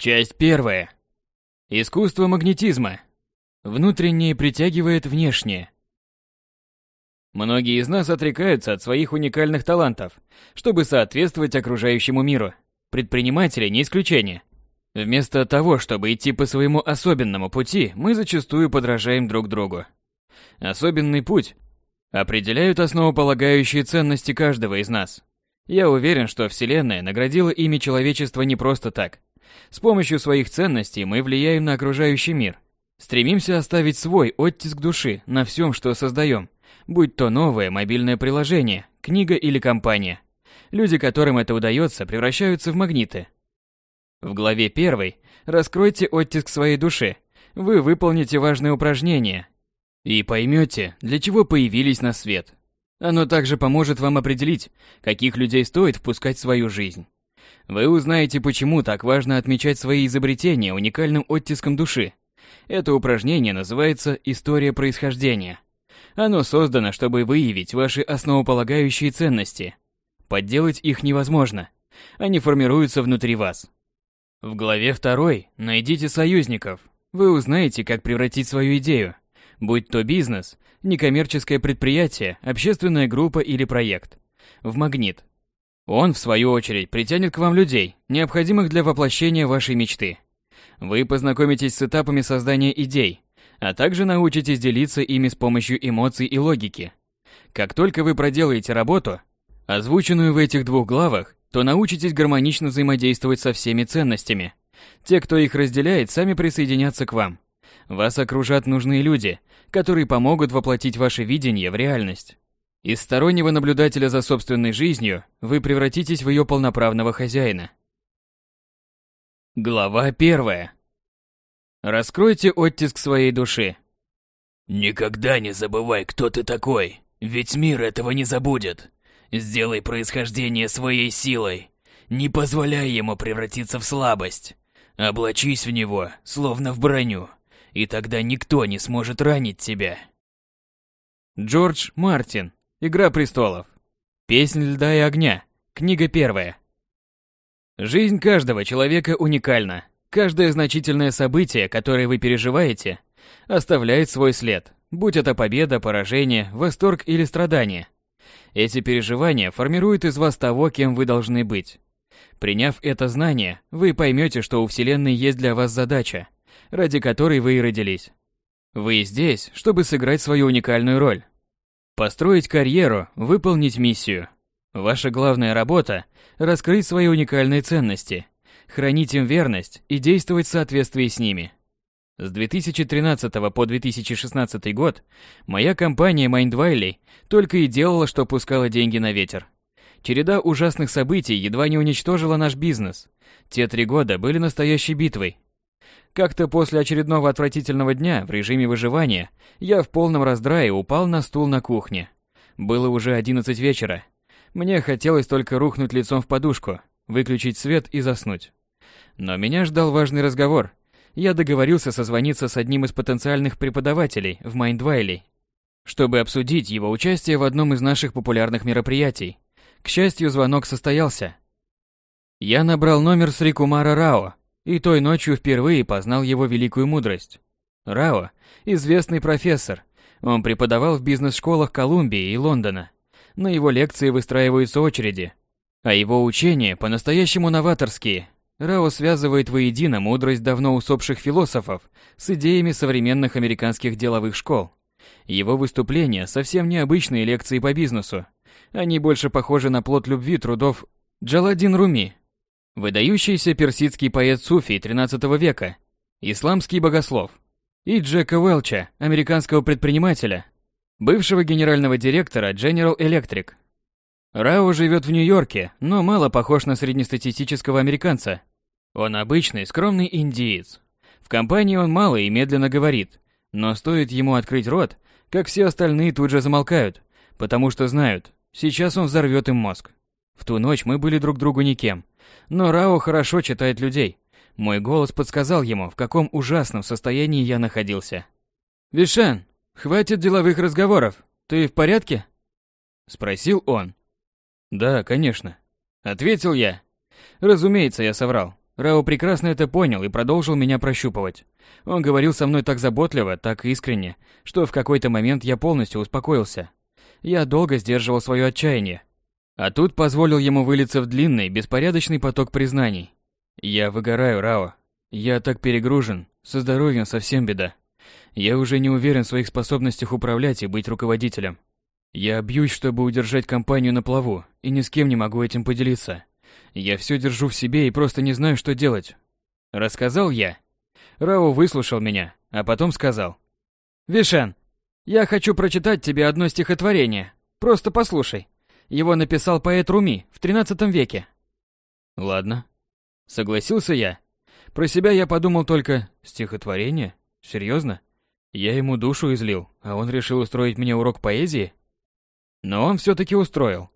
Часть первая. Искусство магнетизма. Внутреннее притягивает внешнее. Многие из нас отрекаются от своих уникальных талантов, чтобы соответствовать окружающему миру. Предприниматели не исключение. Вместо того, чтобы идти по своему особенному пути, мы зачастую подражаем друг другу. Особенный путь определяют основополагающие ценности каждого из нас. Я уверен, что Вселенная наградила ими человечество не просто так – с помощью своих ценностей мы влияем на окружающий мир. Стремимся оставить свой оттиск души на всем, что создаем, будь то новое мобильное приложение, книга или компания. Люди, которым это удается, превращаются в магниты. В главе 1 раскройте оттиск своей души. Вы выполните важное упражнение и поймете, для чего появились на свет. Оно также поможет вам определить, каких людей стоит впускать в свою жизнь. Вы узнаете, почему так важно отмечать свои изобретения уникальным оттиском души. Это упражнение называется «История происхождения». Оно создано, чтобы выявить ваши основополагающие ценности. Подделать их невозможно. Они формируются внутри вас. В главе 2 найдите союзников. Вы узнаете, как превратить свою идею, будь то бизнес, некоммерческое предприятие, общественная группа или проект, в магнит, он, в свою очередь, притянет к вам людей, необходимых для воплощения вашей мечты. Вы познакомитесь с этапами создания идей, а также научитесь делиться ими с помощью эмоций и логики. Как только вы проделаете работу, озвученную в этих двух главах, то научитесь гармонично взаимодействовать со всеми ценностями. Те, кто их разделяет, сами присоединятся к вам. Вас окружат нужные люди, которые помогут воплотить ваше видение в реальность. Из стороннего наблюдателя за собственной жизнью вы превратитесь в ее полноправного хозяина. Глава первая. Раскройте оттиск своей души. Никогда не забывай, кто ты такой, ведь мир этого не забудет. Сделай происхождение своей силой. Не позволяй ему превратиться в слабость. Облачись в него, словно в броню, и тогда никто не сможет ранить тебя. Джордж Мартин Игра престолов. Песнь льда и огня. Книга первая. Жизнь каждого человека уникальна. Каждое значительное событие, которое вы переживаете, оставляет свой след, будь это победа, поражение, восторг или страдание. Эти переживания формируют из вас того, кем вы должны быть. Приняв это знание, вы поймете, что у Вселенной есть для вас задача, ради которой вы и родились. Вы здесь, чтобы сыграть свою уникальную роль. Построить карьеру, выполнить миссию. Ваша главная работа – раскрыть свои уникальные ценности, хранить им верность и действовать в соответствии с ними. С 2013 по 2016 год моя компания Mindvalley только и делала, что пускала деньги на ветер. Череда ужасных событий едва не уничтожила наш бизнес. Те три года были настоящей битвой. Как-то после очередного отвратительного дня в режиме выживания я в полном раздрае упал на стул на кухне. Было уже 11 вечера. Мне хотелось только рухнуть лицом в подушку, выключить свет и заснуть. Но меня ждал важный разговор. Я договорился созвониться с одним из потенциальных преподавателей в Майндвайле, чтобы обсудить его участие в одном из наших популярных мероприятий. К счастью, звонок состоялся. Я набрал номер Сри Кумара Рао, и той ночью впервые познал его великую мудрость. Рао – известный профессор. Он преподавал в бизнес-школах Колумбии и Лондона. На его лекции выстраиваются очереди. А его учения по-настоящему новаторские. Рао связывает воедино мудрость давно усопших философов с идеями современных американских деловых школ. Его выступления совсем необычные лекции по бизнесу. Они больше похожи на плод любви трудов Джаладин Руми, выдающийся персидский поэт Суфи XIII века, исламский богослов, и Джека Уэлча, американского предпринимателя, бывшего генерального директора General Electric. Рао живет в Нью-Йорке, но мало похож на среднестатистического американца. Он обычный, скромный индиец. В компании он мало и медленно говорит, но стоит ему открыть рот, как все остальные тут же замолкают, потому что знают, сейчас он взорвет им мозг. В ту ночь мы были друг другу никем, но Рао хорошо читает людей. Мой голос подсказал ему, в каком ужасном состоянии я находился. «Вишен, хватит деловых разговоров. Ты в порядке?» Спросил он. «Да, конечно», — ответил я. Разумеется, я соврал. Рао прекрасно это понял и продолжил меня прощупывать. Он говорил со мной так заботливо, так искренне, что в какой-то момент я полностью успокоился. Я долго сдерживал свое отчаяние, а тут позволил ему вылиться в длинный, беспорядочный поток признаний. «Я выгораю, Рао. Я так перегружен. Со здоровьем совсем беда. Я уже не уверен в своих способностях управлять и быть руководителем. Я бьюсь, чтобы удержать компанию на плаву, и ни с кем не могу этим поделиться. Я все держу в себе и просто не знаю, что делать». Рассказал я. Рао выслушал меня, а потом сказал. «Вишен, я хочу прочитать тебе одно стихотворение. Просто послушай. Его написал поэт Руми в 13 веке. Ладно. Согласился я. Про себя я подумал только «Стихотворение? Серьезно? Я ему душу излил, а он решил устроить мне урок поэзии?» Но он все-таки устроил.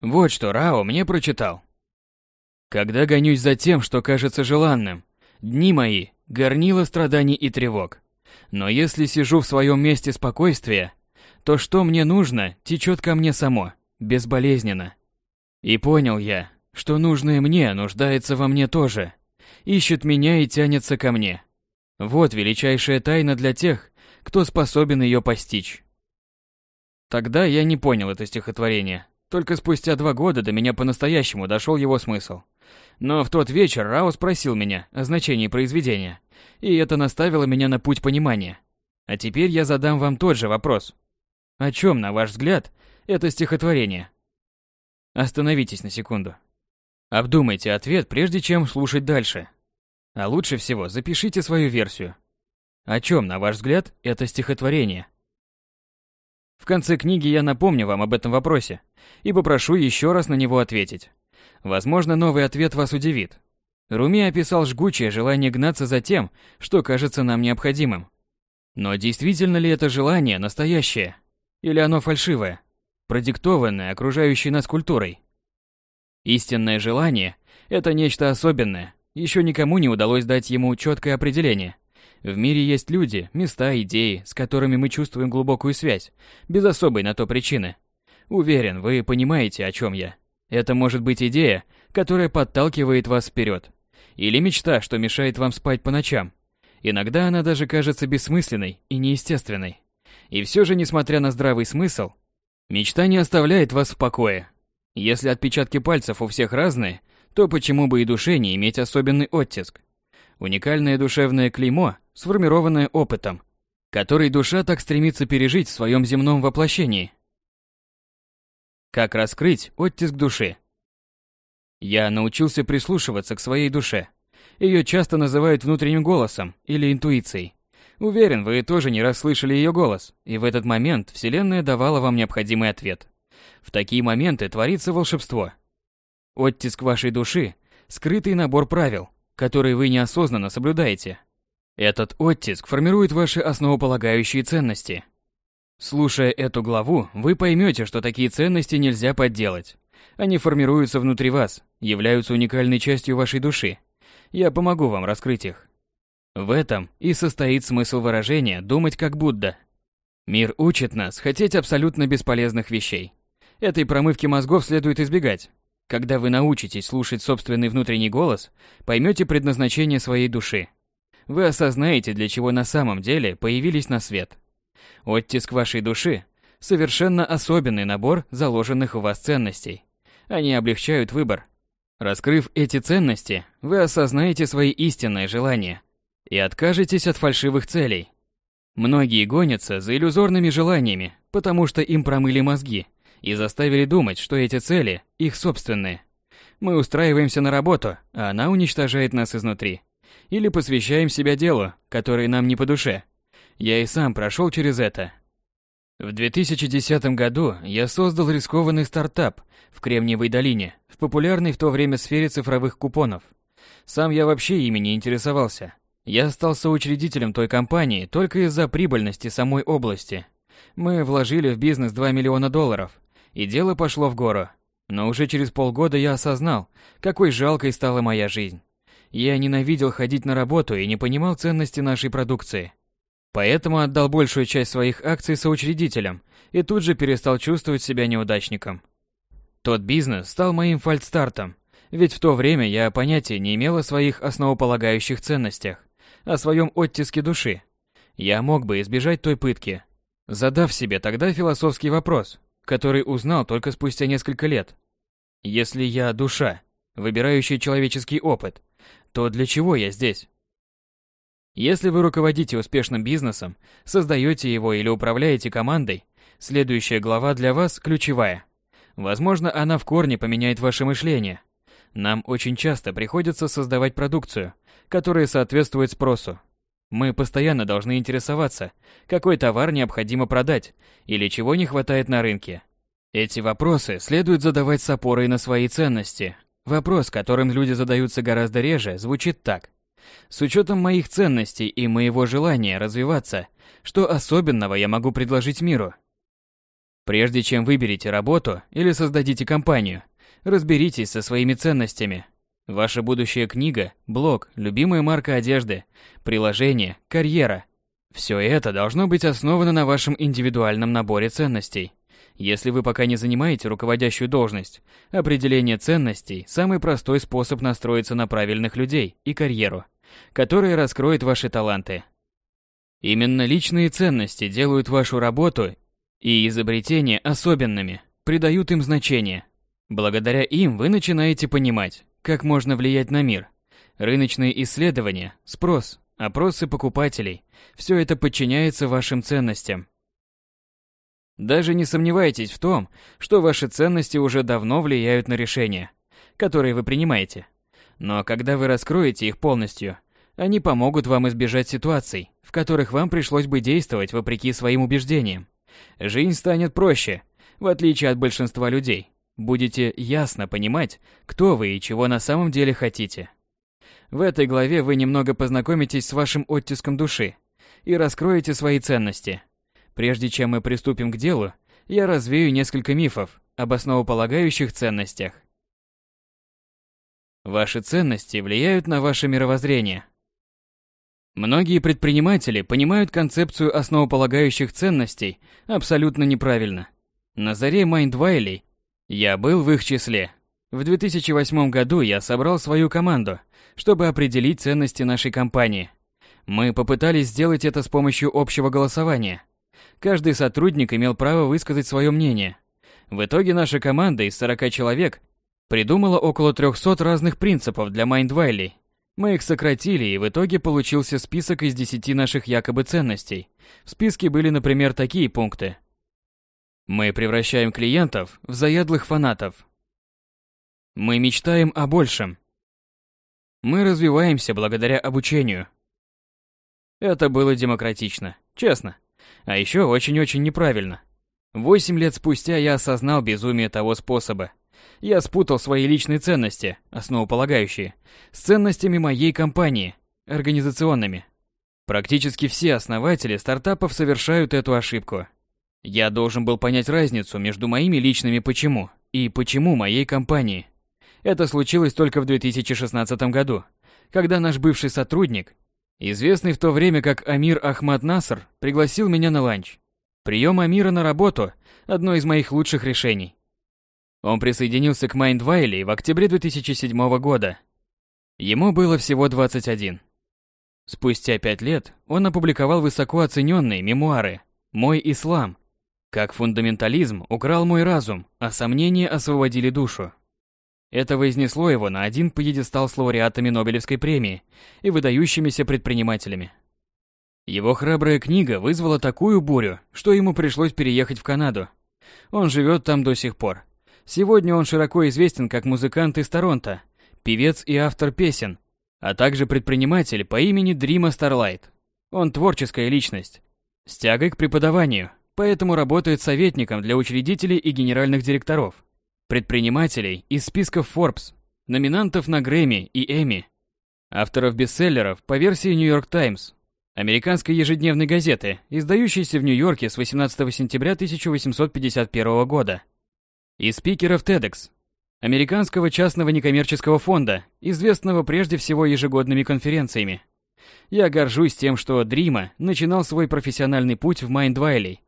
Вот что Рао мне прочитал. «Когда гонюсь за тем, что кажется желанным, дни мои — горнило страданий и тревог. Но если сижу в своем месте спокойствия, то что мне нужно, течет ко мне само, безболезненно. И понял я, что нужное мне нуждается во мне тоже, ищет меня и тянется ко мне. Вот величайшая тайна для тех, кто способен ее постичь. Тогда я не понял это стихотворение. Только спустя два года до меня по-настоящему дошел его смысл. Но в тот вечер Рао спросил меня о значении произведения, и это наставило меня на путь понимания. А теперь я задам вам тот же вопрос. О чем, на ваш взгляд, это стихотворение. Остановитесь на секунду. Обдумайте ответ, прежде чем слушать дальше. А лучше всего запишите свою версию. О чем, на ваш взгляд, это стихотворение? В конце книги я напомню вам об этом вопросе и попрошу еще раз на него ответить. Возможно, новый ответ вас удивит. Руми описал жгучее желание гнаться за тем, что кажется нам необходимым. Но действительно ли это желание настоящее? Или оно фальшивое? продиктованное окружающей нас культурой. Истинное желание – это нечто особенное, еще никому не удалось дать ему четкое определение. В мире есть люди, места, идеи, с которыми мы чувствуем глубокую связь, без особой на то причины. Уверен, вы понимаете, о чем я. Это может быть идея, которая подталкивает вас вперед. Или мечта, что мешает вам спать по ночам. Иногда она даже кажется бессмысленной и неестественной. И все же, несмотря на здравый смысл, Мечта не оставляет вас в покое. Если отпечатки пальцев у всех разные, то почему бы и душе не иметь особенный оттиск? Уникальное душевное клеймо, сформированное опытом, который душа так стремится пережить в своем земном воплощении. Как раскрыть оттиск души? Я научился прислушиваться к своей душе. Ее часто называют внутренним голосом или интуицией. Уверен, вы тоже не раз слышали ее голос, и в этот момент Вселенная давала вам необходимый ответ. В такие моменты творится волшебство. Оттиск вашей души – скрытый набор правил, которые вы неосознанно соблюдаете. Этот оттиск формирует ваши основополагающие ценности. Слушая эту главу, вы поймете, что такие ценности нельзя подделать. Они формируются внутри вас, являются уникальной частью вашей души. Я помогу вам раскрыть их. В этом и состоит смысл выражения «думать как Будда». Мир учит нас хотеть абсолютно бесполезных вещей. Этой промывки мозгов следует избегать. Когда вы научитесь слушать собственный внутренний голос, поймете предназначение своей души. Вы осознаете, для чего на самом деле появились на свет. Оттиск вашей души – совершенно особенный набор заложенных в вас ценностей. Они облегчают выбор. Раскрыв эти ценности, вы осознаете свои истинные желания – и откажетесь от фальшивых целей. Многие гонятся за иллюзорными желаниями, потому что им промыли мозги и заставили думать, что эти цели – их собственные. Мы устраиваемся на работу, а она уничтожает нас изнутри. Или посвящаем себя делу, которое нам не по душе. Я и сам прошел через это. В 2010 году я создал рискованный стартап в Кремниевой долине, в популярной в то время сфере цифровых купонов. Сам я вообще ими не интересовался, я стал соучредителем той компании только из-за прибыльности самой области. Мы вложили в бизнес 2 миллиона долларов, и дело пошло в гору. Но уже через полгода я осознал, какой жалкой стала моя жизнь. Я ненавидел ходить на работу и не понимал ценности нашей продукции. Поэтому отдал большую часть своих акций соучредителям и тут же перестал чувствовать себя неудачником. Тот бизнес стал моим фальстартом, ведь в то время я понятия не имел о своих основополагающих ценностях о своем оттиске души. Я мог бы избежать той пытки, задав себе тогда философский вопрос, который узнал только спустя несколько лет. Если я душа, выбирающая человеческий опыт, то для чего я здесь? Если вы руководите успешным бизнесом, создаете его или управляете командой, следующая глава для вас ключевая. Возможно, она в корне поменяет ваше мышление. Нам очень часто приходится создавать продукцию, которые соответствуют спросу. Мы постоянно должны интересоваться, какой товар необходимо продать или чего не хватает на рынке. Эти вопросы следует задавать с опорой на свои ценности. Вопрос, которым люди задаются гораздо реже, звучит так. С учетом моих ценностей и моего желания развиваться, что особенного я могу предложить миру? Прежде чем выберете работу или создадите компанию, разберитесь со своими ценностями – Ваша будущая книга, блог, любимая марка одежды, приложение, карьера. Все это должно быть основано на вашем индивидуальном наборе ценностей. Если вы пока не занимаете руководящую должность, определение ценностей – самый простой способ настроиться на правильных людей и карьеру, которая раскроет ваши таланты. Именно личные ценности делают вашу работу и изобретения особенными, придают им значение. Благодаря им вы начинаете понимать, как можно влиять на мир? Рыночные исследования, спрос, опросы покупателей – все это подчиняется вашим ценностям. Даже не сомневайтесь в том, что ваши ценности уже давно влияют на решения, которые вы принимаете. Но когда вы раскроете их полностью, они помогут вам избежать ситуаций, в которых вам пришлось бы действовать вопреки своим убеждениям. Жизнь станет проще, в отличие от большинства людей будете ясно понимать, кто вы и чего на самом деле хотите. В этой главе вы немного познакомитесь с вашим оттиском души и раскроете свои ценности. Прежде чем мы приступим к делу, я развею несколько мифов об основополагающих ценностях. Ваши ценности влияют на ваше мировоззрение. Многие предприниматели понимают концепцию основополагающих ценностей абсолютно неправильно. На заре Майндвайлей я был в их числе. В 2008 году я собрал свою команду, чтобы определить ценности нашей компании. Мы попытались сделать это с помощью общего голосования. Каждый сотрудник имел право высказать свое мнение. В итоге наша команда из 40 человек придумала около 300 разных принципов для Mindvalley. Мы их сократили, и в итоге получился список из 10 наших якобы ценностей. В списке были, например, такие пункты – мы превращаем клиентов в заядлых фанатов. Мы мечтаем о большем. Мы развиваемся благодаря обучению. Это было демократично, честно. А еще очень-очень неправильно. Восемь лет спустя я осознал безумие того способа. Я спутал свои личные ценности, основополагающие, с ценностями моей компании, организационными. Практически все основатели стартапов совершают эту ошибку. Я должен был понять разницу между моими личными «почему» и «почему» моей компании. Это случилось только в 2016 году, когда наш бывший сотрудник, известный в то время как Амир Ахмад Наср, пригласил меня на ланч. Прием Амира на работу – одно из моих лучших решений. Он присоединился к Майндвайли в октябре 2007 года. Ему было всего 21. Спустя пять лет он опубликовал высоко оцененные мемуары «Мой ислам», как фундаментализм украл мой разум, а сомнения освободили душу. Это вознесло его на один пьедестал с лауреатами Нобелевской премии и выдающимися предпринимателями. Его храбрая книга вызвала такую бурю, что ему пришлось переехать в Канаду. Он живет там до сих пор. Сегодня он широко известен как музыкант из Торонто, певец и автор песен, а также предприниматель по имени Дрима Старлайт. Он творческая личность, с тягой к преподаванию, поэтому работает советником для учредителей и генеральных директоров, предпринимателей из списков Forbes, номинантов на Грэмми и Эми, авторов бестселлеров по версии New York Times, американской ежедневной газеты, издающейся в Нью-Йорке с 18 сентября 1851 года, и спикеров TEDx, американского частного некоммерческого фонда, известного прежде всего ежегодными конференциями. Я горжусь тем, что Дрима начинал свой профессиональный путь в Майндвайли.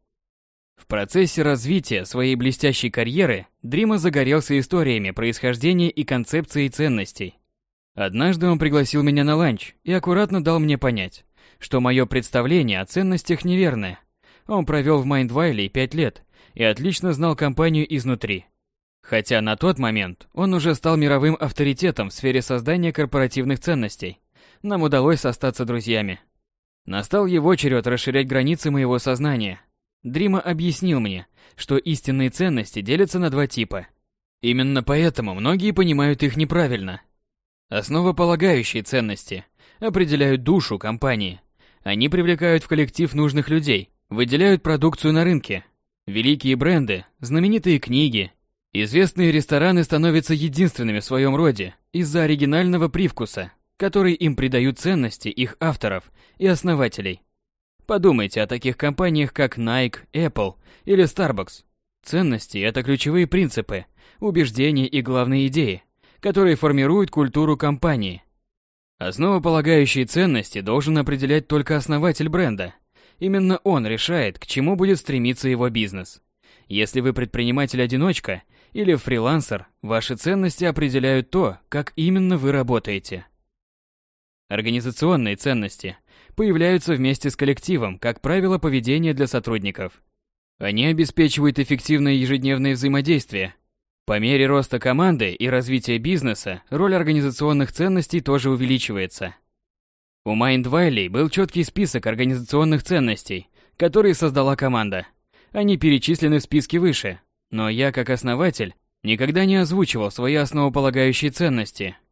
В процессе развития своей блестящей карьеры Дрима загорелся историями происхождения и концепцией ценностей. Однажды он пригласил меня на ланч и аккуратно дал мне понять, что мое представление о ценностях неверное. Он провел в Майндвайле 5 лет и отлично знал компанию изнутри. Хотя на тот момент он уже стал мировым авторитетом в сфере создания корпоративных ценностей. Нам удалось остаться друзьями. Настал его черед расширять границы моего сознания – Дрима объяснил мне, что истинные ценности делятся на два типа. Именно поэтому многие понимают их неправильно. Основополагающие ценности определяют душу компании. Они привлекают в коллектив нужных людей, выделяют продукцию на рынке. Великие бренды, знаменитые книги, известные рестораны становятся единственными в своем роде из-за оригинального привкуса, который им придают ценности их авторов и основателей. Подумайте о таких компаниях, как Nike, Apple или Starbucks. Ценности – это ключевые принципы, убеждения и главные идеи, которые формируют культуру компании. Основополагающие ценности должен определять только основатель бренда. Именно он решает, к чему будет стремиться его бизнес. Если вы предприниматель-одиночка или фрилансер, ваши ценности определяют то, как именно вы работаете. Организационные ценности появляются вместе с коллективом как правило поведения для сотрудников. Они обеспечивают эффективное ежедневное взаимодействие. По мере роста команды и развития бизнеса роль организационных ценностей тоже увеличивается. У Майндвайлей был четкий список организационных ценностей, которые создала команда. Они перечислены в списке выше, но я, как основатель, никогда не озвучивал свои основополагающие ценности –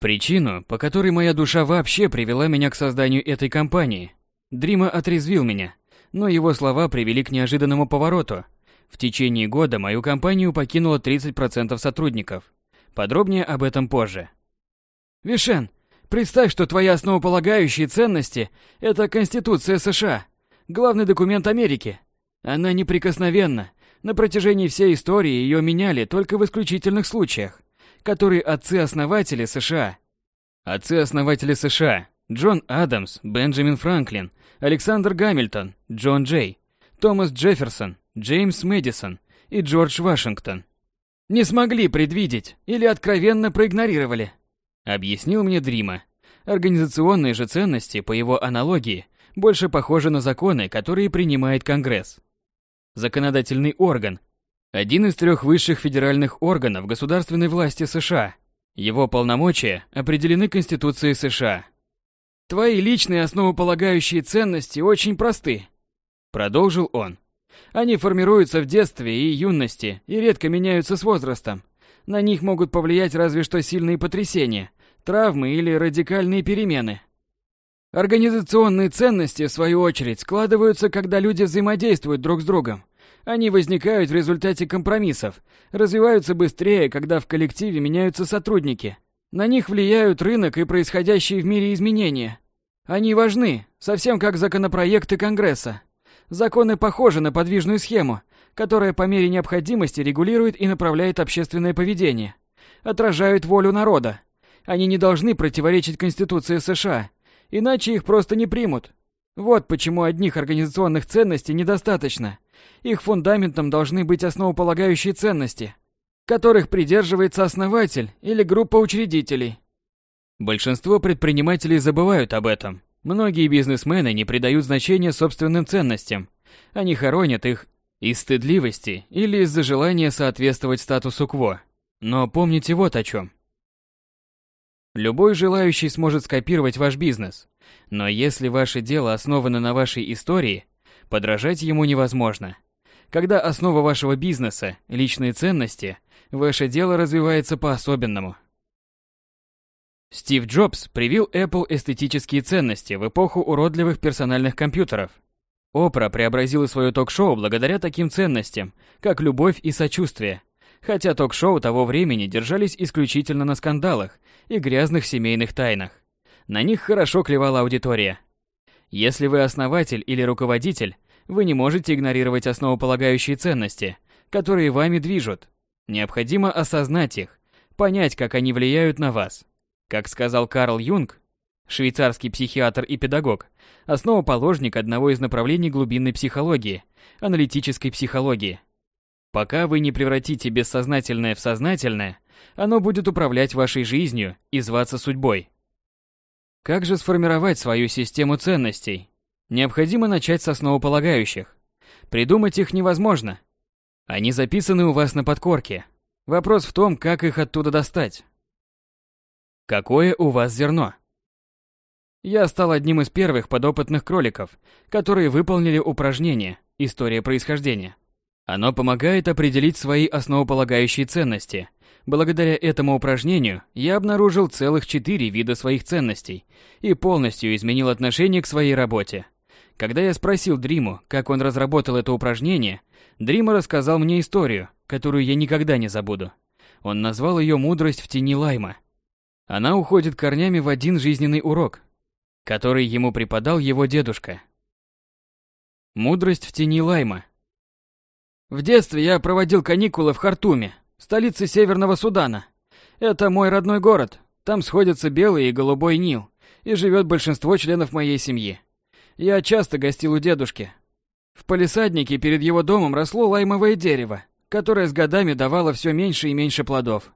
Причину, по которой моя душа вообще привела меня к созданию этой компании, Дрима отрезвил меня, но его слова привели к неожиданному повороту. В течение года мою компанию покинуло 30% сотрудников. Подробнее об этом позже. Вишен, представь, что твои основополагающие ценности – это Конституция США, главный документ Америки. Она неприкосновенна. На протяжении всей истории ее меняли только в исключительных случаях которые отцы-основатели США. Отцы-основатели США – Джон Адамс, Бенджамин Франклин, Александр Гамильтон, Джон Джей, Томас Джефферсон, Джеймс Мэдисон и Джордж Вашингтон. Не смогли предвидеть или откровенно проигнорировали, объяснил мне Дрима. Организационные же ценности, по его аналогии, больше похожи на законы, которые принимает Конгресс. Законодательный орган, один из трех высших федеральных органов государственной власти США. Его полномочия определены Конституцией США. «Твои личные основополагающие ценности очень просты», — продолжил он. «Они формируются в детстве и юности и редко меняются с возрастом. На них могут повлиять разве что сильные потрясения, травмы или радикальные перемены. Организационные ценности, в свою очередь, складываются, когда люди взаимодействуют друг с другом. Они возникают в результате компромиссов, развиваются быстрее, когда в коллективе меняются сотрудники. На них влияют рынок и происходящие в мире изменения. Они важны, совсем как законопроекты Конгресса. Законы похожи на подвижную схему, которая по мере необходимости регулирует и направляет общественное поведение. Отражают волю народа. Они не должны противоречить Конституции США, иначе их просто не примут. Вот почему одних организационных ценностей недостаточно – их фундаментом должны быть основополагающие ценности, которых придерживается основатель или группа учредителей. Большинство предпринимателей забывают об этом. Многие бизнесмены не придают значения собственным ценностям. Они хоронят их из стыдливости или из-за желания соответствовать статусу КВО. Но помните вот о чем. Любой желающий сможет скопировать ваш бизнес. Но если ваше дело основано на вашей истории, Подражать ему невозможно. Когда основа вашего бизнеса – личные ценности, ваше дело развивается по-особенному. Стив Джобс привил Apple эстетические ценности в эпоху уродливых персональных компьютеров. Опра преобразила свое ток-шоу благодаря таким ценностям, как любовь и сочувствие, хотя ток-шоу того времени держались исключительно на скандалах и грязных семейных тайнах. На них хорошо клевала аудитория – если вы основатель или руководитель, вы не можете игнорировать основополагающие ценности, которые вами движут. Необходимо осознать их, понять, как они влияют на вас. Как сказал Карл Юнг, швейцарский психиатр и педагог, основоположник одного из направлений глубинной психологии, аналитической психологии. Пока вы не превратите бессознательное в сознательное, оно будет управлять вашей жизнью и зваться судьбой. Как же сформировать свою систему ценностей? Необходимо начать с основополагающих. Придумать их невозможно. Они записаны у вас на подкорке. Вопрос в том, как их оттуда достать. Какое у вас зерно? Я стал одним из первых подопытных кроликов, которые выполнили упражнение «История происхождения». Оно помогает определить свои основополагающие ценности – Благодаря этому упражнению я обнаружил целых четыре вида своих ценностей и полностью изменил отношение к своей работе. Когда я спросил Дриму, как он разработал это упражнение, Дрима рассказал мне историю, которую я никогда не забуду. Он назвал ее «Мудрость в тени лайма». Она уходит корнями в один жизненный урок, который ему преподал его дедушка. «Мудрость в тени лайма». В детстве я проводил каникулы в Хартуме, Столица Северного Судана. Это мой родной город. Там сходятся Белый и Голубой Нил, и живет большинство членов моей семьи. Я часто гостил у дедушки. В палисаднике перед его домом росло лаймовое дерево, которое с годами давало все меньше и меньше плодов.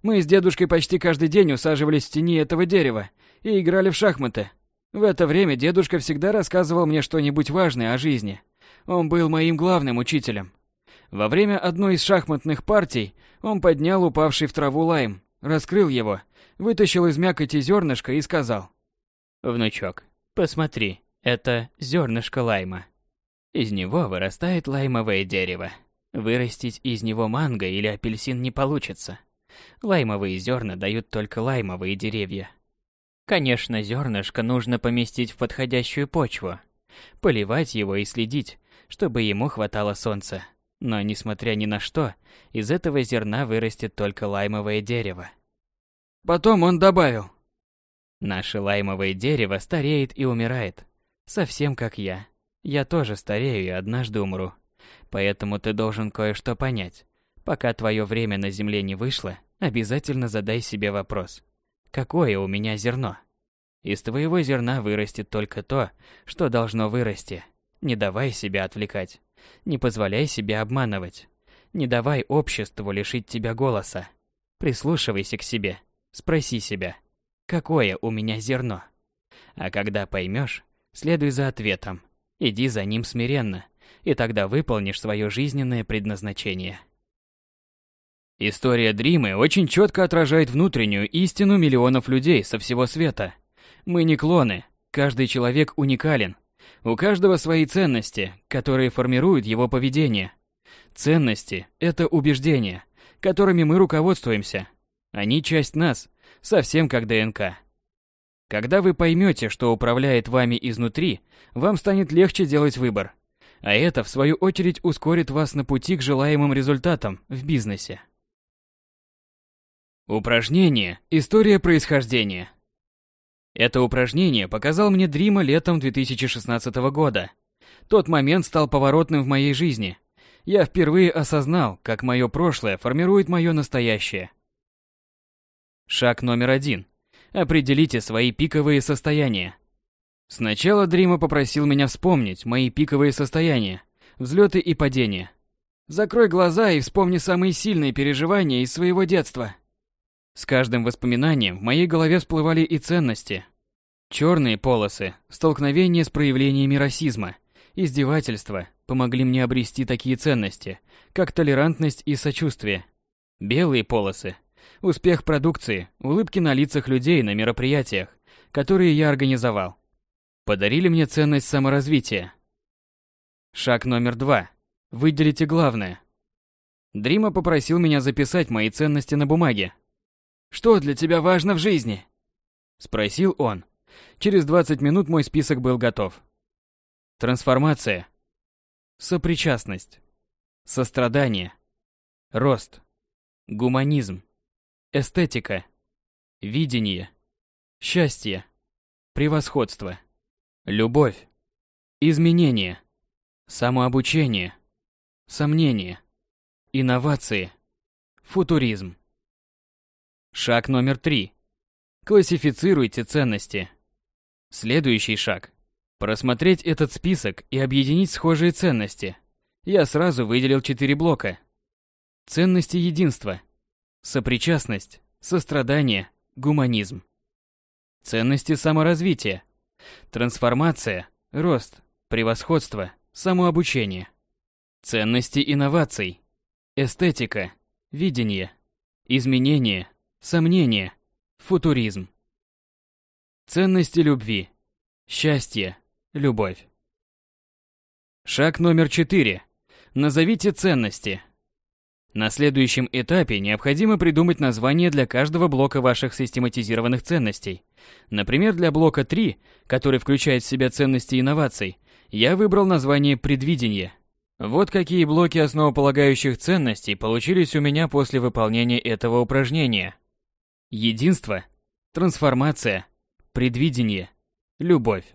Мы с дедушкой почти каждый день усаживались в тени этого дерева и играли в шахматы. В это время дедушка всегда рассказывал мне что-нибудь важное о жизни. Он был моим главным учителем. Во время одной из шахматных партий он поднял упавший в траву лайм, раскрыл его, вытащил из мякоти зернышко и сказал. «Внучок, посмотри, это зернышко лайма. Из него вырастает лаймовое дерево. Вырастить из него манго или апельсин не получится. Лаймовые зерна дают только лаймовые деревья. Конечно, зернышко нужно поместить в подходящую почву, поливать его и следить, чтобы ему хватало солнца. Но, несмотря ни на что, из этого зерна вырастет только лаймовое дерево. Потом он добавил. Наше лаймовое дерево стареет и умирает. Совсем как я. Я тоже старею и однажды умру. Поэтому ты должен кое-что понять. Пока твое время на земле не вышло, обязательно задай себе вопрос. Какое у меня зерно? Из твоего зерна вырастет только то, что должно вырасти. Не давай себя отвлекать. Не позволяй себя обманывать. Не давай обществу лишить тебя голоса. Прислушивайся к себе. Спроси себя, какое у меня зерно? А когда поймешь, следуй за ответом. Иди за ним смиренно, и тогда выполнишь свое жизненное предназначение. История Дримы очень четко отражает внутреннюю истину миллионов людей со всего света. Мы не клоны, каждый человек уникален, у каждого свои ценности, которые формируют его поведение. Ценности – это убеждения, которыми мы руководствуемся. Они часть нас, совсем как ДНК. Когда вы поймете, что управляет вами изнутри, вам станет легче делать выбор. А это, в свою очередь, ускорит вас на пути к желаемым результатам в бизнесе. Упражнение «История происхождения» Это упражнение показал мне Дрима летом 2016 года. Тот момент стал поворотным в моей жизни. Я впервые осознал, как мое прошлое формирует мое настоящее. Шаг номер один. Определите свои пиковые состояния. Сначала Дрима попросил меня вспомнить мои пиковые состояния, взлеты и падения. Закрой глаза и вспомни самые сильные переживания из своего детства. С каждым воспоминанием в моей голове всплывали и ценности. Черные полосы, столкновения с проявлениями расизма, издевательства помогли мне обрести такие ценности, как толерантность и сочувствие. Белые полосы – успех продукции, улыбки на лицах людей на мероприятиях, которые я организовал. Подарили мне ценность саморазвития. Шаг номер два. Выделите главное. Дрима попросил меня записать мои ценности на бумаге, «Что для тебя важно в жизни?» Спросил он. Через 20 минут мой список был готов. Трансформация. Сопричастность. Сострадание. Рост. Гуманизм. Эстетика. Видение. Счастье. Превосходство. Любовь. Изменение. Самообучение. Сомнение. Инновации. Футуризм. Шаг номер три. Классифицируйте ценности. Следующий шаг. Просмотреть этот список и объединить схожие ценности. Я сразу выделил четыре блока. Ценности единства. Сопричастность, сострадание, гуманизм. Ценности саморазвития. Трансформация, рост, превосходство, самообучение. Ценности инноваций. Эстетика, видение, изменение, Сомнение. Футуризм. Ценности любви. Счастье. Любовь. Шаг номер четыре. Назовите ценности. На следующем этапе необходимо придумать название для каждого блока ваших систематизированных ценностей. Например, для блока 3, который включает в себя ценности инноваций, я выбрал название «Предвидение». Вот какие блоки основополагающих ценностей получились у меня после выполнения этого упражнения – Единство, трансформация, предвидение, любовь.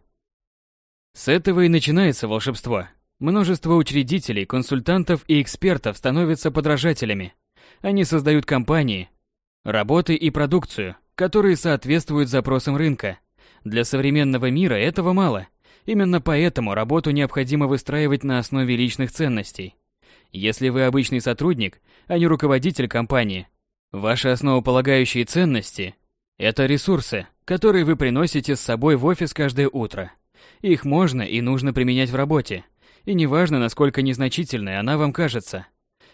С этого и начинается волшебство. Множество учредителей, консультантов и экспертов становятся подражателями. Они создают компании, работы и продукцию, которые соответствуют запросам рынка. Для современного мира этого мало. Именно поэтому работу необходимо выстраивать на основе личных ценностей. Если вы обычный сотрудник, а не руководитель компании, Ваши основополагающие ценности – это ресурсы, которые вы приносите с собой в офис каждое утро. Их можно и нужно применять в работе, и неважно, насколько незначительной она вам кажется.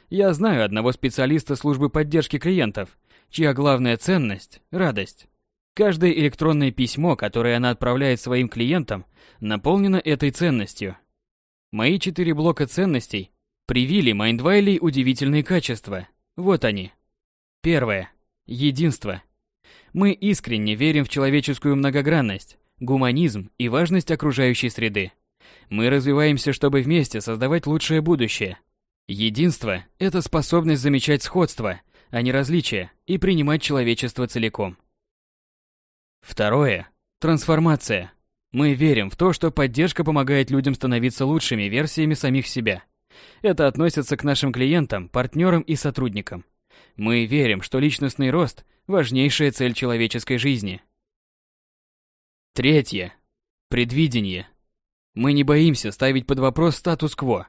Я знаю одного специалиста службы поддержки клиентов, чья главная ценность – радость. Каждое электронное письмо, которое она отправляет своим клиентам, наполнено этой ценностью. Мои четыре блока ценностей привили Майндвайлей удивительные качества. Вот они – Первое. Единство. Мы искренне верим в человеческую многогранность, гуманизм и важность окружающей среды. Мы развиваемся, чтобы вместе создавать лучшее будущее. Единство – это способность замечать сходство, а не различия, и принимать человечество целиком. Второе. Трансформация. Мы верим в то, что поддержка помогает людям становиться лучшими версиями самих себя. Это относится к нашим клиентам, партнерам и сотрудникам. Мы верим, что личностный рост – важнейшая цель человеческой жизни. Третье. Предвидение. Мы не боимся ставить под вопрос статус-кво.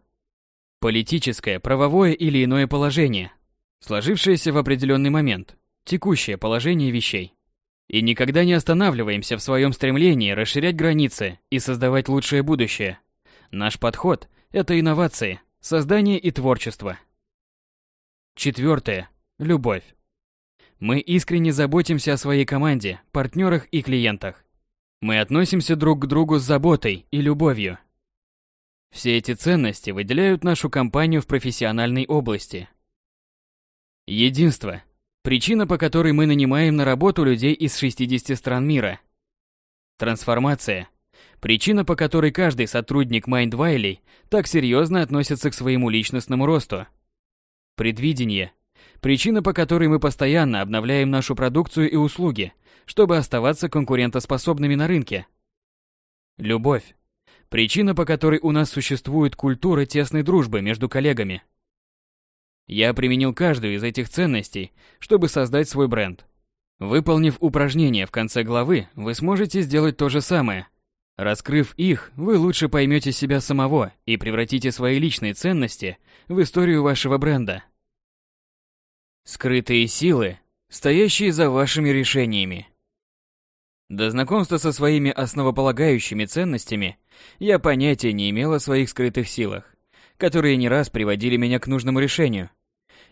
Политическое, правовое или иное положение, сложившееся в определенный момент, текущее положение вещей. И никогда не останавливаемся в своем стремлении расширять границы и создавать лучшее будущее. Наш подход – это инновации, создание и творчество. Четвертое. Любовь. Мы искренне заботимся о своей команде, партнерах и клиентах. Мы относимся друг к другу с заботой и любовью. Все эти ценности выделяют нашу компанию в профессиональной области. Единство. Причина, по которой мы нанимаем на работу людей из 60 стран мира. Трансформация. Причина, по которой каждый сотрудник Майндвайлей так серьезно относится к своему личностному росту. Предвидение. Причина, по которой мы постоянно обновляем нашу продукцию и услуги, чтобы оставаться конкурентоспособными на рынке. Любовь. Причина, по которой у нас существует культура тесной дружбы между коллегами. Я применил каждую из этих ценностей, чтобы создать свой бренд. Выполнив упражнение в конце главы, вы сможете сделать то же самое. Раскрыв их, вы лучше поймете себя самого и превратите свои личные ценности в историю вашего бренда скрытые силы, стоящие за вашими решениями. До знакомства со своими основополагающими ценностями я понятия не имела о своих скрытых силах, которые не раз приводили меня к нужному решению.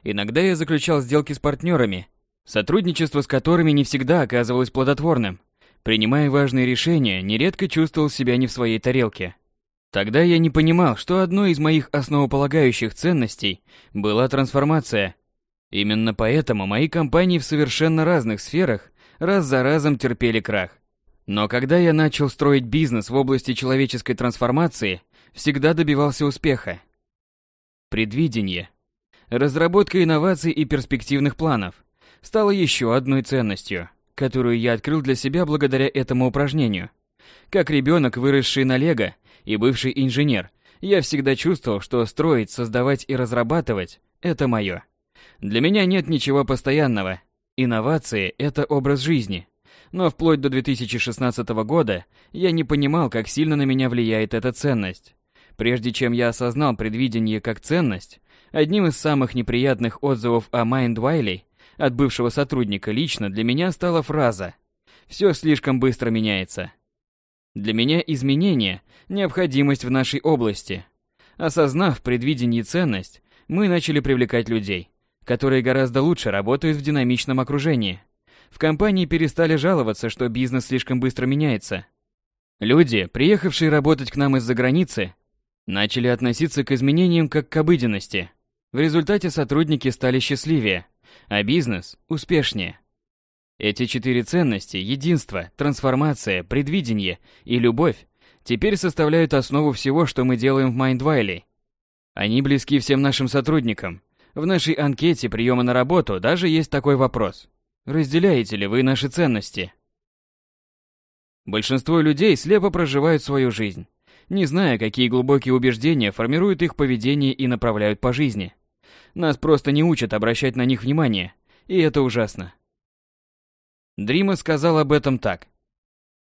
Иногда я заключал сделки с партнерами, сотрудничество с которыми не всегда оказывалось плодотворным. Принимая важные решения, нередко чувствовал себя не в своей тарелке. Тогда я не понимал, что одной из моих основополагающих ценностей была трансформация, Именно поэтому мои компании в совершенно разных сферах раз за разом терпели крах. Но когда я начал строить бизнес в области человеческой трансформации, всегда добивался успеха. Предвидение. Разработка инноваций и перспективных планов стало еще одной ценностью, которую я открыл для себя благодаря этому упражнению. Как ребенок, выросший на лего и бывший инженер, я всегда чувствовал, что строить, создавать и разрабатывать – это мое. Для меня нет ничего постоянного. Инновации – это образ жизни. Но вплоть до 2016 года я не понимал, как сильно на меня влияет эта ценность. Прежде чем я осознал предвидение как ценность, одним из самых неприятных отзывов о Майндвайле от бывшего сотрудника лично для меня стала фраза «Все слишком быстро меняется». Для меня изменение – необходимость в нашей области. Осознав предвидение ценность, мы начали привлекать людей – которые гораздо лучше работают в динамичном окружении. В компании перестали жаловаться, что бизнес слишком быстро меняется. Люди, приехавшие работать к нам из-за границы, начали относиться к изменениям как к обыденности. В результате сотрудники стали счастливее, а бизнес – успешнее. Эти четыре ценности – единство, трансформация, предвидение и любовь – теперь составляют основу всего, что мы делаем в Майндвайле. Они близки всем нашим сотрудникам, в нашей анкете приема на работу даже есть такой вопрос. Разделяете ли вы наши ценности? Большинство людей слепо проживают свою жизнь, не зная, какие глубокие убеждения формируют их поведение и направляют по жизни. Нас просто не учат обращать на них внимание, и это ужасно. Дрима сказал об этом так.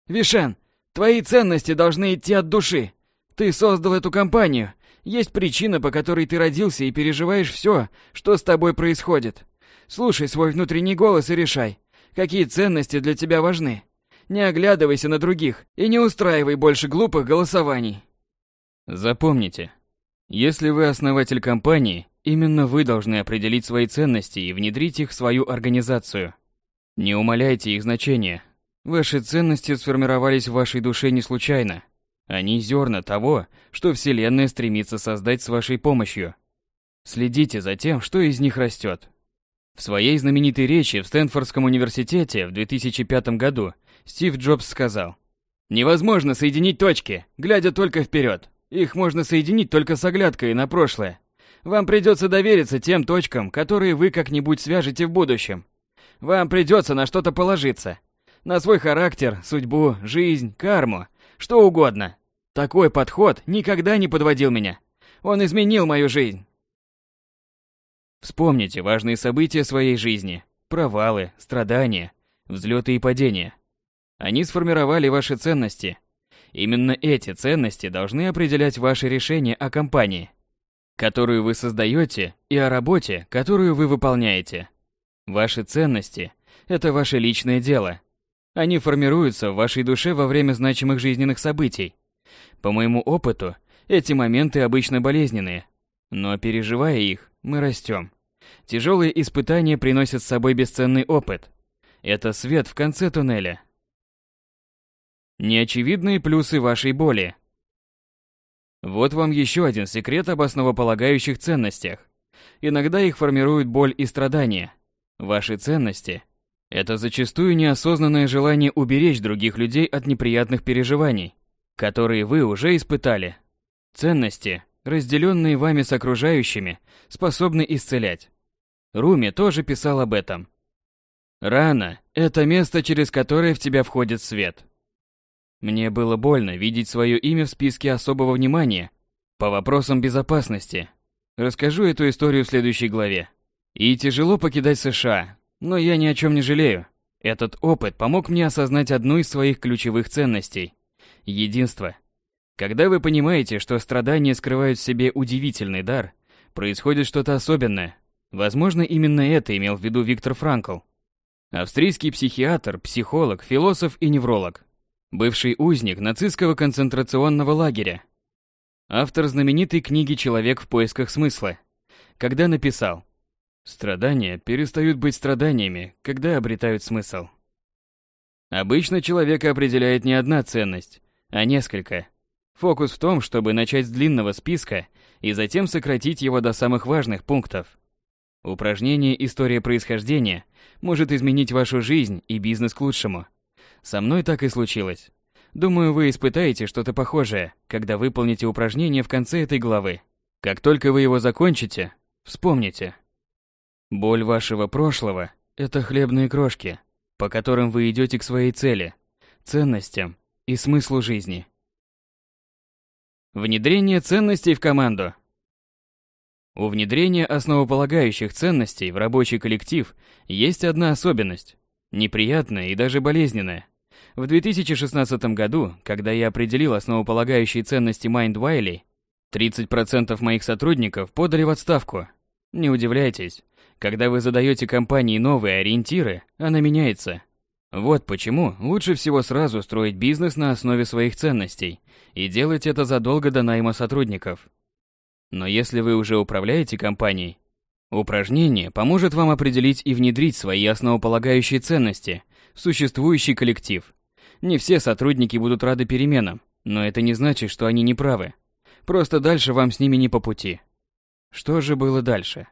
«Вишен, твои ценности должны идти от души. Ты создал эту компанию, есть причина, по которой ты родился и переживаешь все, что с тобой происходит. Слушай свой внутренний голос и решай, какие ценности для тебя важны. Не оглядывайся на других и не устраивай больше глупых голосований. Запомните, если вы основатель компании, именно вы должны определить свои ценности и внедрить их в свою организацию. Не умаляйте их значения. Ваши ценности сформировались в вашей душе не случайно – а Они зерна того, что Вселенная стремится создать с вашей помощью. Следите за тем, что из них растет. В своей знаменитой речи в Стэнфордском университете в 2005 году Стив Джобс сказал, «Невозможно соединить точки, глядя только вперед. Их можно соединить только с оглядкой на прошлое. Вам придется довериться тем точкам, которые вы как-нибудь свяжете в будущем. Вам придется на что-то положиться. На свой характер, судьбу, жизнь, карму – что угодно. Такой подход никогда не подводил меня. Он изменил мою жизнь. Вспомните важные события своей жизни. Провалы, страдания, взлеты и падения. Они сформировали ваши ценности. Именно эти ценности должны определять ваши решения о компании, которую вы создаете, и о работе, которую вы выполняете. Ваши ценности – это ваше личное дело – они формируются в вашей душе во время значимых жизненных событий. По моему опыту, эти моменты обычно болезненные. Но переживая их, мы растем. Тяжелые испытания приносят с собой бесценный опыт. Это свет в конце туннеля. Неочевидные плюсы вашей боли. Вот вам еще один секрет об основополагающих ценностях. Иногда их формируют боль и страдания. Ваши ценности это зачастую неосознанное желание уберечь других людей от неприятных переживаний, которые вы уже испытали. Ценности, разделенные вами с окружающими, способны исцелять. Руми тоже писал об этом. Рана – это место, через которое в тебя входит свет. Мне было больно видеть свое имя в списке особого внимания по вопросам безопасности. Расскажу эту историю в следующей главе. И тяжело покидать США, но я ни о чем не жалею. Этот опыт помог мне осознать одну из своих ключевых ценностей – единство. Когда вы понимаете, что страдания скрывают в себе удивительный дар, происходит что-то особенное. Возможно, именно это имел в виду Виктор Франкл. Австрийский психиатр, психолог, философ и невролог. Бывший узник нацистского концентрационного лагеря. Автор знаменитой книги «Человек в поисках смысла», когда написал Страдания перестают быть страданиями, когда обретают смысл. Обычно человека определяет не одна ценность, а несколько. Фокус в том, чтобы начать с длинного списка и затем сократить его до самых важных пунктов. Упражнение «История происхождения» может изменить вашу жизнь и бизнес к лучшему. Со мной так и случилось. Думаю, вы испытаете что-то похожее, когда выполните упражнение в конце этой главы. Как только вы его закончите, вспомните – Боль вашего прошлого – это хлебные крошки, по которым вы идете к своей цели, ценностям и смыслу жизни. Внедрение ценностей в команду. У внедрения основополагающих ценностей в рабочий коллектив есть одна особенность, неприятная и даже болезненная. В 2016 году, когда я определил основополагающие ценности Майндвайли, 30% моих сотрудников подали в отставку – не удивляйтесь, когда вы задаете компании новые ориентиры, она меняется. Вот почему лучше всего сразу строить бизнес на основе своих ценностей и делать это задолго до найма сотрудников. Но если вы уже управляете компанией, упражнение поможет вам определить и внедрить свои основополагающие ценности в существующий коллектив. Не все сотрудники будут рады переменам, но это не значит, что они не правы. Просто дальше вам с ними не по пути. Что же было дальше?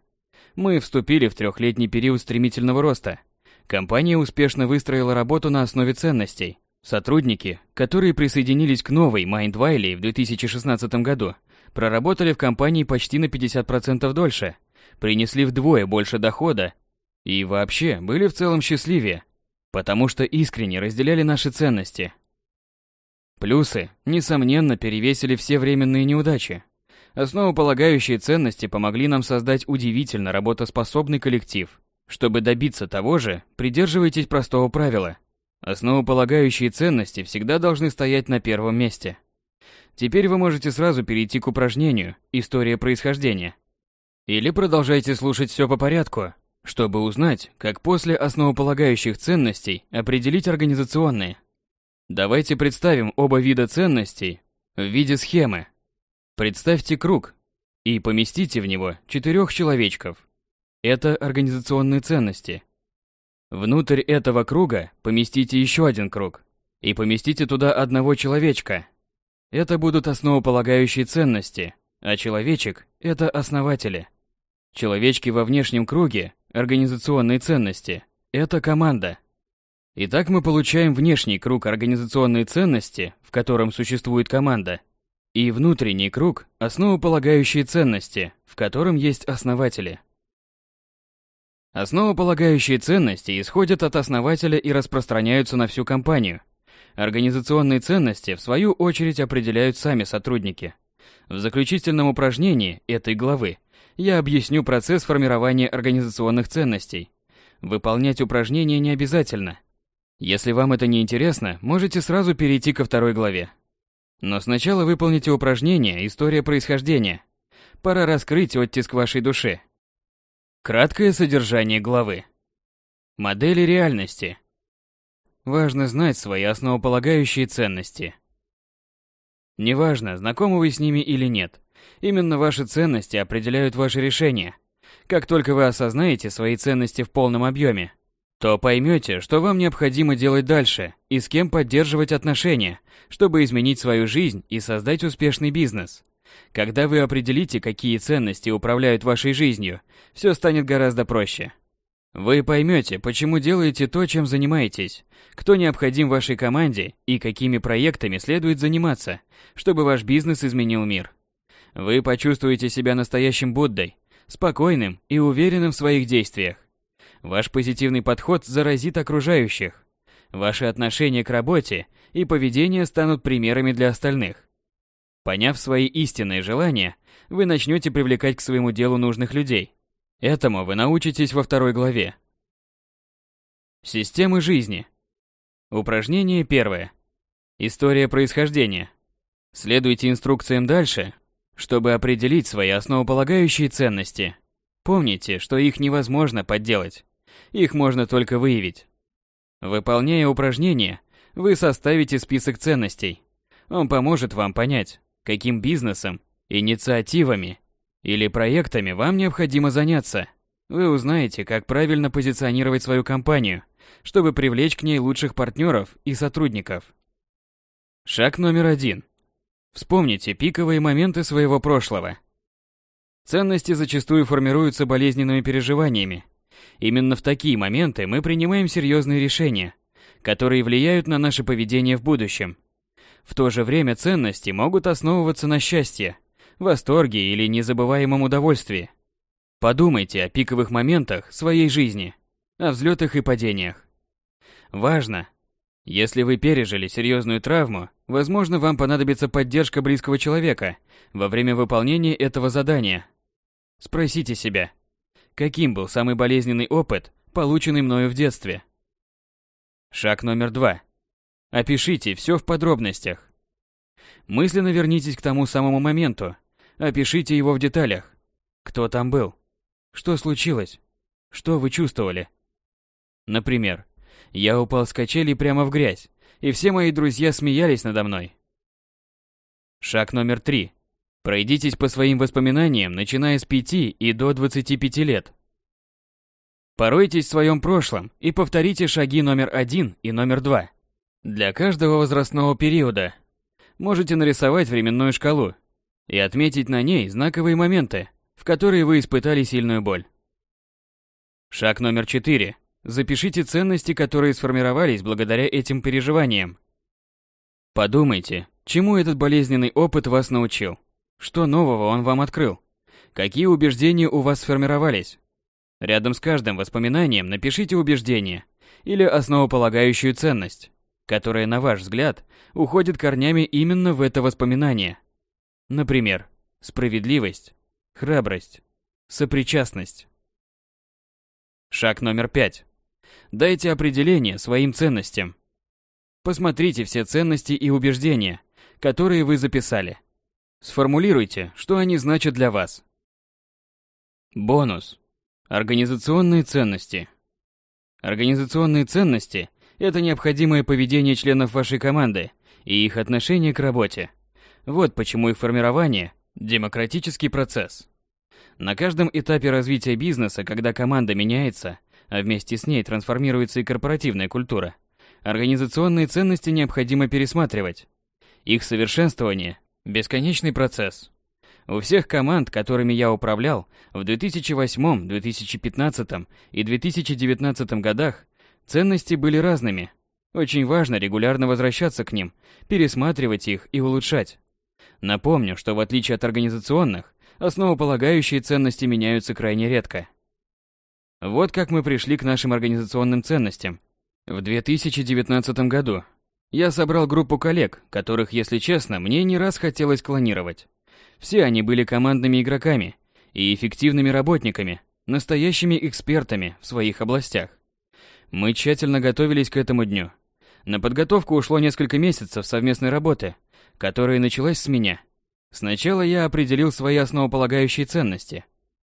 Мы вступили в трехлетний период стремительного роста. Компания успешно выстроила работу на основе ценностей. Сотрудники, которые присоединились к новой Mindvalley в 2016 году, проработали в компании почти на 50% дольше, принесли вдвое больше дохода и вообще были в целом счастливее, потому что искренне разделяли наши ценности. Плюсы, несомненно, перевесили все временные неудачи, Основополагающие ценности помогли нам создать удивительно работоспособный коллектив. Чтобы добиться того же, придерживайтесь простого правила. Основополагающие ценности всегда должны стоять на первом месте. Теперь вы можете сразу перейти к упражнению «История происхождения». Или продолжайте слушать все по порядку, чтобы узнать, как после основополагающих ценностей определить организационные. Давайте представим оба вида ценностей в виде схемы, Представьте круг и поместите в него четырех человечков. Это организационные ценности. Внутрь этого круга поместите еще один круг и поместите туда одного человечка. Это будут основополагающие ценности, а человечек – это основатели. Человечки во внешнем круге – организационные ценности. Это команда. Итак, мы получаем внешний круг организационной ценности, в котором существует команда – и внутренний круг – основополагающие ценности, в котором есть основатели. Основополагающие ценности исходят от основателя и распространяются на всю компанию. Организационные ценности, в свою очередь, определяют сами сотрудники. В заключительном упражнении этой главы я объясню процесс формирования организационных ценностей. Выполнять упражнение не обязательно. Если вам это не интересно, можете сразу перейти ко второй главе. Но сначала выполните упражнение «История происхождения». Пора раскрыть оттиск вашей души. Краткое содержание главы. Модели реальности. Важно знать свои основополагающие ценности. Неважно, знакомы вы с ними или нет. Именно ваши ценности определяют ваши решения. Как только вы осознаете свои ценности в полном объеме, то поймете, что вам необходимо делать дальше и с кем поддерживать отношения, чтобы изменить свою жизнь и создать успешный бизнес. Когда вы определите, какие ценности управляют вашей жизнью, все станет гораздо проще. Вы поймете, почему делаете то, чем занимаетесь, кто необходим вашей команде и какими проектами следует заниматься, чтобы ваш бизнес изменил мир. Вы почувствуете себя настоящим Буддой, спокойным и уверенным в своих действиях. Ваш позитивный подход заразит окружающих. Ваши отношения к работе и поведение станут примерами для остальных. Поняв свои истинные желания, вы начнете привлекать к своему делу нужных людей. Этому вы научитесь во второй главе. Системы жизни. Упражнение первое. История происхождения. Следуйте инструкциям дальше, чтобы определить свои основополагающие ценности – Помните, что их невозможно подделать. Их можно только выявить. Выполняя упражнение, вы составите список ценностей. Он поможет вам понять, каким бизнесом, инициативами или проектами вам необходимо заняться. Вы узнаете, как правильно позиционировать свою компанию, чтобы привлечь к ней лучших партнеров и сотрудников. Шаг номер один. Вспомните пиковые моменты своего прошлого – Ценности зачастую формируются болезненными переживаниями. Именно в такие моменты мы принимаем серьезные решения, которые влияют на наше поведение в будущем. В то же время ценности могут основываться на счастье, восторге или незабываемом удовольствии. Подумайте о пиковых моментах своей жизни, о взлетах и падениях. Важно! Если вы пережили серьезную травму, возможно, вам понадобится поддержка близкого человека во время выполнения этого задания – Спросите себя, каким был самый болезненный опыт, полученный мною в детстве? Шаг номер два. Опишите все в подробностях. Мысленно вернитесь к тому самому моменту. Опишите его в деталях. Кто там был? Что случилось? Что вы чувствовали? Например, я упал с качелей прямо в грязь, и все мои друзья смеялись надо мной. Шаг номер три. Пройдитесь по своим воспоминаниям, начиная с 5 и до 25 лет. Поройтесь в своем прошлом и повторите шаги номер 1 и номер 2. Для каждого возрастного периода можете нарисовать временную шкалу и отметить на ней знаковые моменты, в которые вы испытали сильную боль. Шаг номер 4. Запишите ценности, которые сформировались благодаря этим переживаниям. Подумайте, чему этот болезненный опыт вас научил. Что нового он вам открыл? Какие убеждения у вас сформировались? Рядом с каждым воспоминанием напишите убеждение или основополагающую ценность, которая, на ваш взгляд, уходит корнями именно в это воспоминание. Например, справедливость, храбрость, сопричастность. Шаг номер пять. Дайте определение своим ценностям. Посмотрите все ценности и убеждения, которые вы записали – Сформулируйте, что они значат для вас. Бонус. Организационные ценности. Организационные ценности – это необходимое поведение членов вашей команды и их отношение к работе. Вот почему их формирование – демократический процесс. На каждом этапе развития бизнеса, когда команда меняется, а вместе с ней трансформируется и корпоративная культура, организационные ценности необходимо пересматривать. Их совершенствование Бесконечный процесс. У всех команд, которыми я управлял в 2008, 2015 и 2019 годах, ценности были разными. Очень важно регулярно возвращаться к ним, пересматривать их и улучшать. Напомню, что в отличие от организационных, основополагающие ценности меняются крайне редко. Вот как мы пришли к нашим организационным ценностям в 2019 году. Я собрал группу коллег, которых, если честно, мне не раз хотелось клонировать. Все они были командными игроками и эффективными работниками, настоящими экспертами в своих областях. Мы тщательно готовились к этому дню. На подготовку ушло несколько месяцев совместной работы, которая началась с меня. Сначала я определил свои основополагающие ценности.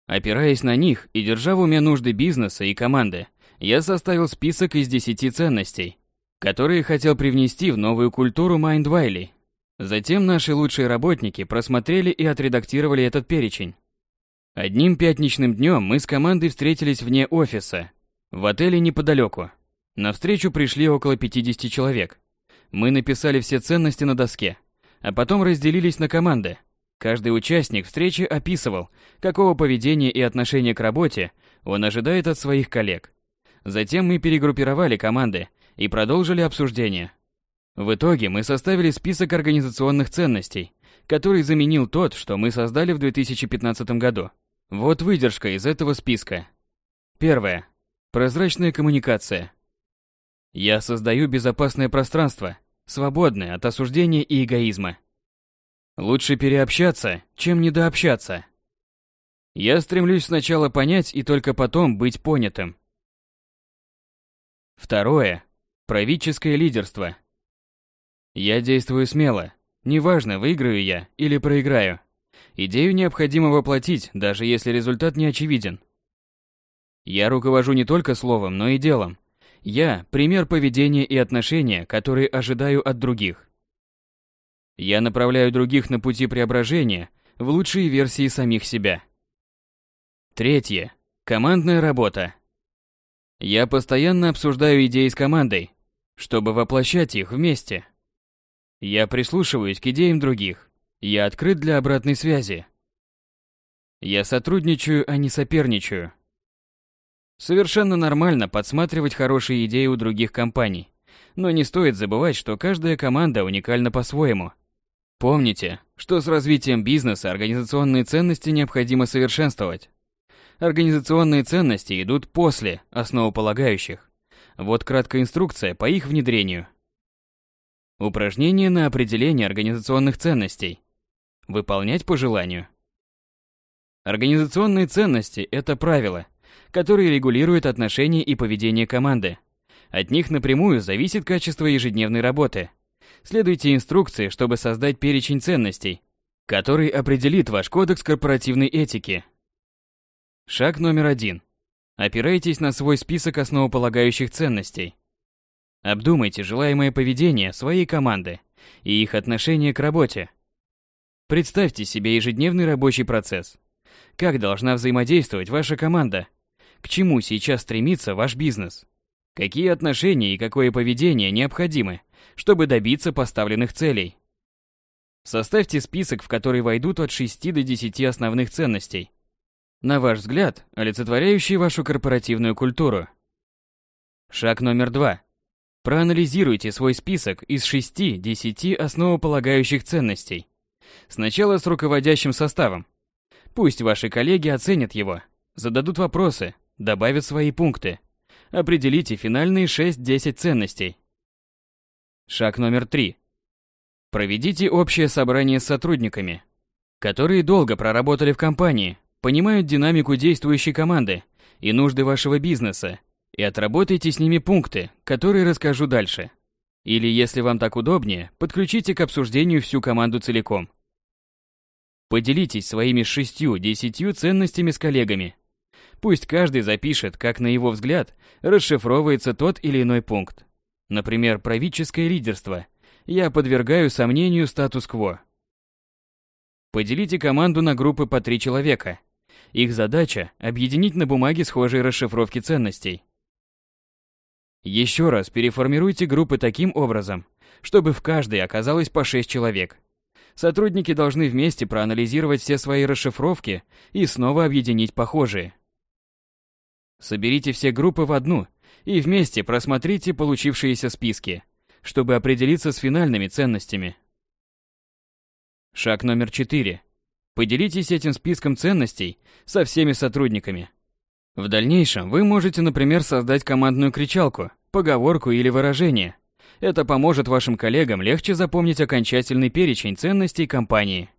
Опираясь на них и держа в уме нужды бизнеса и команды, я составил список из 10 ценностей, которые хотел привнести в новую культуру Майндвайли. Затем наши лучшие работники просмотрели и отредактировали этот перечень. Одним пятничным днем мы с командой встретились вне офиса, в отеле неподалеку. На встречу пришли около 50 человек. Мы написали все ценности на доске, а потом разделились на команды. Каждый участник встречи описывал, какого поведения и отношения к работе он ожидает от своих коллег. Затем мы перегруппировали команды и продолжили обсуждение. В итоге мы составили список организационных ценностей, который заменил тот, что мы создали в 2015 году. Вот выдержка из этого списка. Первое. Прозрачная коммуникация. Я создаю безопасное пространство, свободное от осуждения и эгоизма. Лучше переобщаться, чем недообщаться. Я стремлюсь сначала понять и только потом быть понятым. Второе. Правительское лидерство. Я действую смело. Неважно, выиграю я или проиграю. Идею необходимо воплотить, даже если результат не очевиден. Я руковожу не только словом, но и делом. Я – пример поведения и отношения, которые ожидаю от других. Я направляю других на пути преображения в лучшие версии самих себя. Третье. Командная работа. Я постоянно обсуждаю идеи с командой, чтобы воплощать их вместе. Я прислушиваюсь к идеям других. Я открыт для обратной связи. Я сотрудничаю, а не соперничаю. Совершенно нормально подсматривать хорошие идеи у других компаний. Но не стоит забывать, что каждая команда уникальна по-своему. Помните, что с развитием бизнеса организационные ценности необходимо совершенствовать. Организационные ценности идут после основополагающих. Вот краткая инструкция по их внедрению. Упражнение на определение организационных ценностей. Выполнять по желанию. Организационные ценности – это правила, которые регулируют отношения и поведение команды. От них напрямую зависит качество ежедневной работы. Следуйте инструкции, чтобы создать перечень ценностей, который определит ваш кодекс корпоративной этики. Шаг номер один. Опирайтесь на свой список основополагающих ценностей. Обдумайте желаемое поведение своей команды и их отношение к работе. Представьте себе ежедневный рабочий процесс. Как должна взаимодействовать ваша команда? К чему сейчас стремится ваш бизнес? Какие отношения и какое поведение необходимы, чтобы добиться поставленных целей? Составьте список, в который войдут от 6 до 10 основных ценностей, на ваш взгляд, олицетворяющие вашу корпоративную культуру. Шаг номер два. Проанализируйте свой список из 6-10 основополагающих ценностей. Сначала с руководящим составом. Пусть ваши коллеги оценят его, зададут вопросы, добавят свои пункты. Определите финальные 6-10 ценностей. Шаг номер три. Проведите общее собрание с сотрудниками, которые долго проработали в компании, понимают динамику действующей команды и нужды вашего бизнеса, и отработайте с ними пункты, которые расскажу дальше. Или, если вам так удобнее, подключите к обсуждению всю команду целиком. Поделитесь своими шестью-десятью ценностями с коллегами. Пусть каждый запишет, как на его взгляд расшифровывается тот или иной пункт. Например, правительское лидерство. Я подвергаю сомнению статус-кво. Поделите команду на группы по три человека – их задача – объединить на бумаге схожие расшифровки ценностей. Еще раз переформируйте группы таким образом, чтобы в каждой оказалось по 6 человек. Сотрудники должны вместе проанализировать все свои расшифровки и снова объединить похожие. Соберите все группы в одну и вместе просмотрите получившиеся списки, чтобы определиться с финальными ценностями. Шаг номер 4. Поделитесь этим списком ценностей со всеми сотрудниками. В дальнейшем вы можете, например, создать командную кричалку, поговорку или выражение. Это поможет вашим коллегам легче запомнить окончательный перечень ценностей компании.